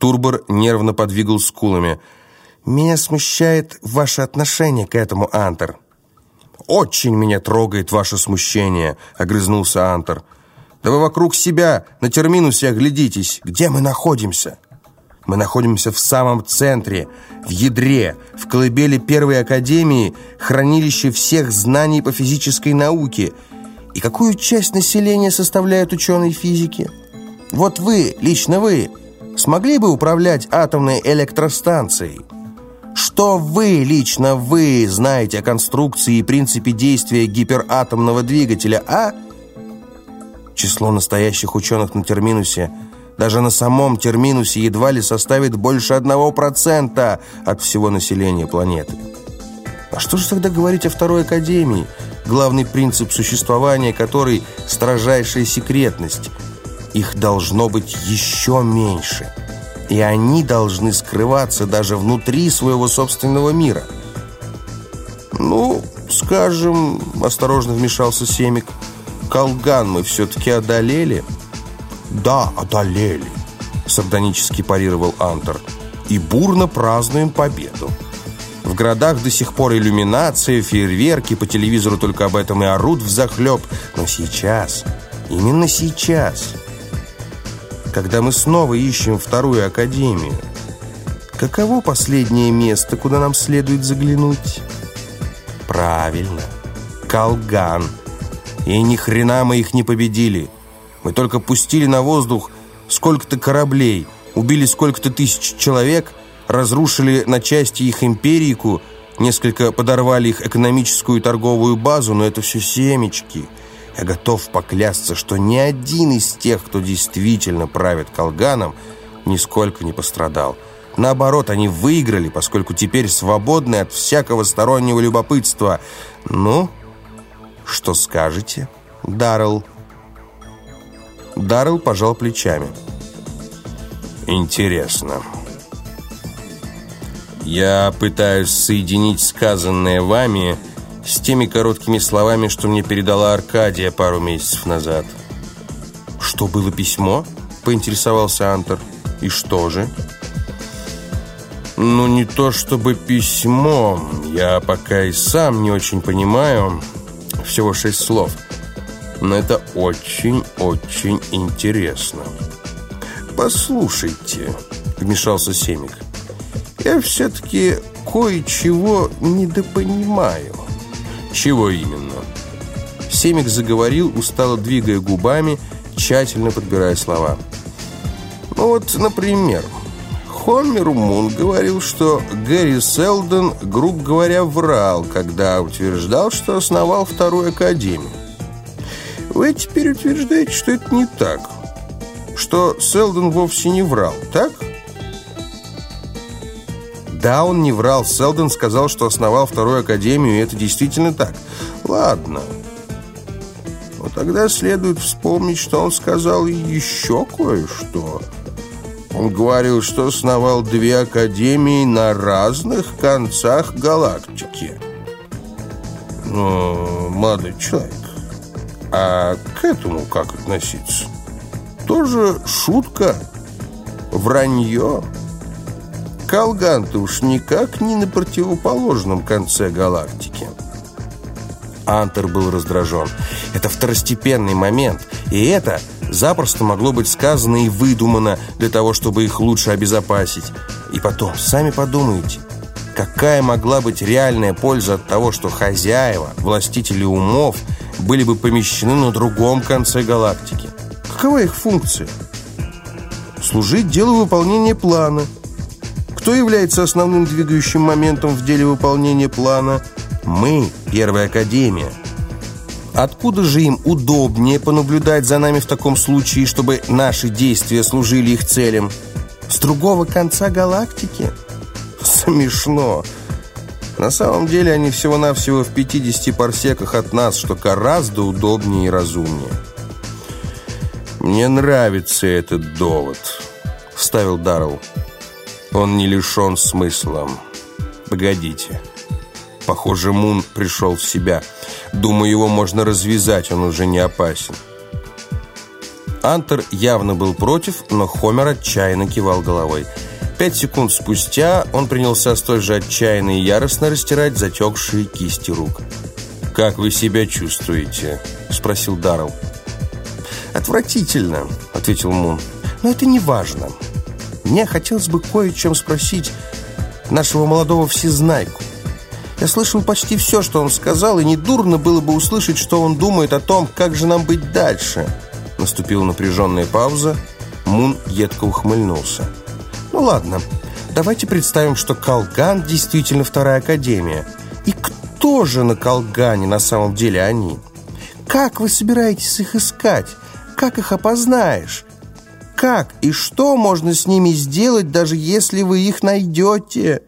Турбор нервно подвигал скулами. «Меня смущает ваше отношение к этому, Антер». «Очень меня трогает ваше смущение», — огрызнулся Антер. «Да вы вокруг себя, на терминусе оглядитесь. Где мы находимся?» Мы находимся в самом центре, в ядре, в колыбели Первой Академии, хранилище всех знаний по физической науке. И какую часть населения составляют ученые физики? Вот вы, лично вы, смогли бы управлять атомной электростанцией? Что вы, лично вы, знаете о конструкции и принципе действия гиператомного двигателя, а? Число настоящих ученых на терминусе – даже на самом терминусе едва ли составит больше одного процента от всего населения планеты. А что же тогда говорить о Второй Академии, главный принцип существования которой – строжайшая секретность? Их должно быть еще меньше. И они должны скрываться даже внутри своего собственного мира. «Ну, скажем, – осторожно вмешался Семик, – Колган мы все-таки одолели». «Да, одолели», — сардонически парировал Антер. «И бурно празднуем победу. В городах до сих пор иллюминация, фейерверки, по телевизору только об этом и орут взахлеб. Но сейчас, именно сейчас, когда мы снова ищем вторую академию, каково последнее место, куда нам следует заглянуть? Правильно, Колган. И ни хрена мы их не победили». Мы только пустили на воздух сколько-то кораблей, убили сколько-то тысяч человек, разрушили на части их империйку, несколько подорвали их экономическую и торговую базу, но это все семечки. Я готов поклясться, что ни один из тех, кто действительно правит Колганом, нисколько не пострадал. Наоборот, они выиграли, поскольку теперь свободны от всякого стороннего любопытства. Ну, что скажете, Даррелл? Даррелл пожал плечами. «Интересно. Я пытаюсь соединить сказанное вами с теми короткими словами, что мне передала Аркадия пару месяцев назад». «Что было письмо?» — поинтересовался Антер. «И что же?» «Ну, не то чтобы письмо. Я пока и сам не очень понимаю. Всего шесть слов» но это очень-очень интересно. «Послушайте», — вмешался Семик, «я все-таки кое-чего недопонимаю». «Чего именно?» Семик заговорил, устало двигая губами, тщательно подбирая слова. «Ну вот, например, Хомер Мун говорил, что Гэри Селдон, грубо говоря, врал, когда утверждал, что основал вторую академию. Вы теперь утверждаете, что это не так. Что Селдон вовсе не врал, так? Да, он не врал. Селдон сказал, что основал вторую академию, и это действительно так. Ладно. Но тогда следует вспомнить, что он сказал еще кое-что. Он говорил, что основал две академии на разных концах галактики. Ну, молодой человек, а к этому как относиться? Тоже шутка? Вранье? Калган-то уж никак не на противоположном конце галактики. Антер был раздражен. Это второстепенный момент. И это запросто могло быть сказано и выдумано для того, чтобы их лучше обезопасить. И потом, сами подумайте, какая могла быть реальная польза от того, что хозяева, властители умов – были бы помещены на другом конце галактики. Какова их функция? Служить делу выполнения плана. Кто является основным двигающим моментом в деле выполнения плана? Мы, Первая Академия. Откуда же им удобнее понаблюдать за нами в таком случае, чтобы наши действия служили их целям? С другого конца галактики? Смешно. На самом деле они всего-навсего в 50 парсеках от нас, что гораздо удобнее и разумнее. «Мне нравится этот довод», — вставил Даррелл. «Он не лишен смысла. Погодите. Похоже, Мун пришел в себя. Думаю, его можно развязать, он уже не опасен». Антер явно был против, но Хомер отчаянно кивал головой. Пять секунд спустя он принялся столь же отчаянно и яростно растирать затекшие кисти рук. «Как вы себя чувствуете?» – спросил Даррелл. «Отвратительно», – ответил Мун. «Но это не важно. Мне хотелось бы кое чем спросить нашего молодого всезнайку. Я слышал почти все, что он сказал, и недурно было бы услышать, что он думает о том, как же нам быть дальше». Наступила напряженная пауза. Мун едко ухмыльнулся. «Ну ладно, давайте представим, что Калган действительно вторая академия. И кто же на Калгане на самом деле они? Как вы собираетесь их искать? Как их опознаешь? Как и что можно с ними сделать, даже если вы их найдете?»